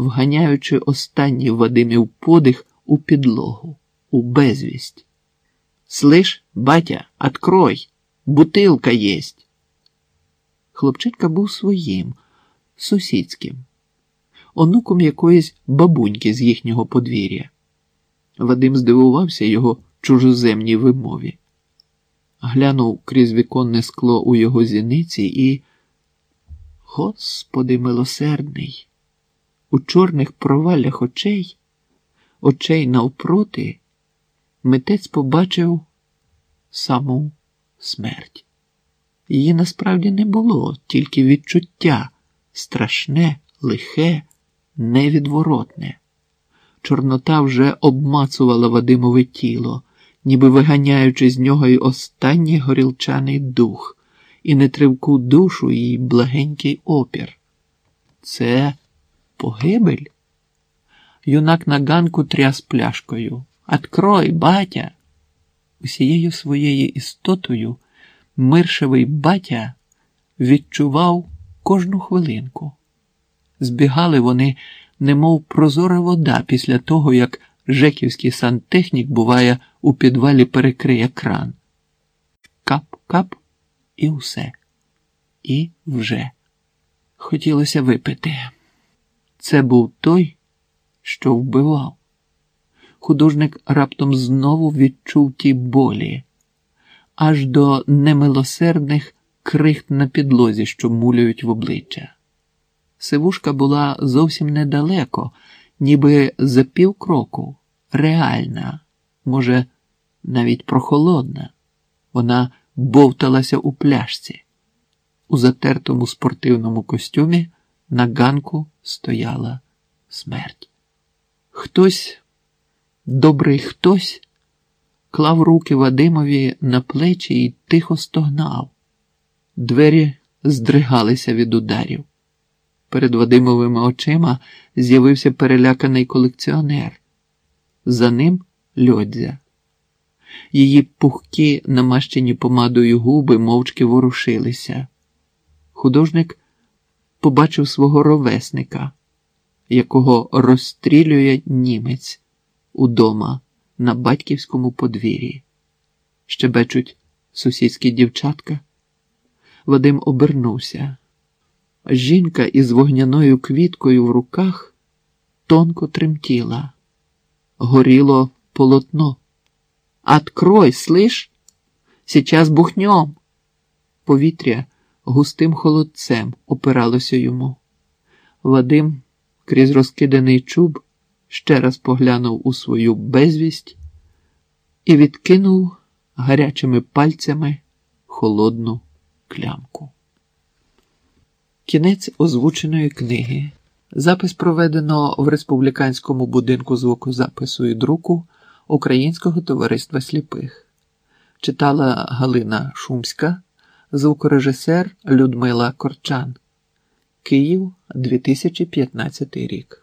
вганяючи останній Вадимів подих у підлогу, у безвість. Слиш, батя, открой, бутилка єсть. Хлопчитка був своїм, сусідським, онуком якоїсь бабуньки з їхнього подвір'я. Вадим здивувався його чужоземній вимові, глянув крізь віконне скло у його зіниці і, Господи милосердний, у чорних проваллях очей, очей навпроти, митець побачив саму смерть. Її насправді не було, тільки відчуття страшне, лихе, невідворотне. Чорнота вже обмацувала Вадимове тіло, ніби виганяючи з нього й останній горілчаний дух, і нетривку душу і благенький опір. Це погибель? Юнак на ганку тряс пляшкою. Открой, батя! Усією своєю істотою миршевий батя відчував кожну хвилинку. Збігали вони, немов прозора вода після того, як жеківський сантехнік буває у підвалі перекриє кран. Кап-кап і все. І вже. Хотілося випити. Це був той, що вбивав. Художник раптом знову відчув ті болі, аж до немилосердних крихт на підлозі, що мулюють в обличчя. Сивушка була зовсім недалеко, ніби за півкроку, реальна, може, навіть прохолодна. Вона бовталася у пляшці. У затертому спортивному костюмі на ганку стояла смерть. Хтось, добрий хтось, клав руки Вадимові на плечі і тихо стогнав. Двері здригалися від ударів. Перед Вадимовими очима з'явився переляканий колекціонер. За ним льодзя. Її пухкі, намащені помадою губи мовчки ворушилися. Художник побачив свого ровесника, якого розстрілює німець удома на батьківському подвір'ї. Щебечуть сусідські дівчатка. Вадим обернувся. Жінка із вогняною квіткою в руках тонко тремтіла. Горіло полотно. Открой, слиш? Сейчас бухнем. Повітря густим холодцем опиралося йому. Вадим крізь розкиданий чуб ще раз поглянув у свою безвість і відкинув гарячими пальцями холодну клямку. Кінець озвученої книги. Запис проведено в республіканському будинку звукозапису і друку Українського товариства сліпих. Читала Галина Шумська, звукорежисер Людмила Корчан. Київ 2015 рік.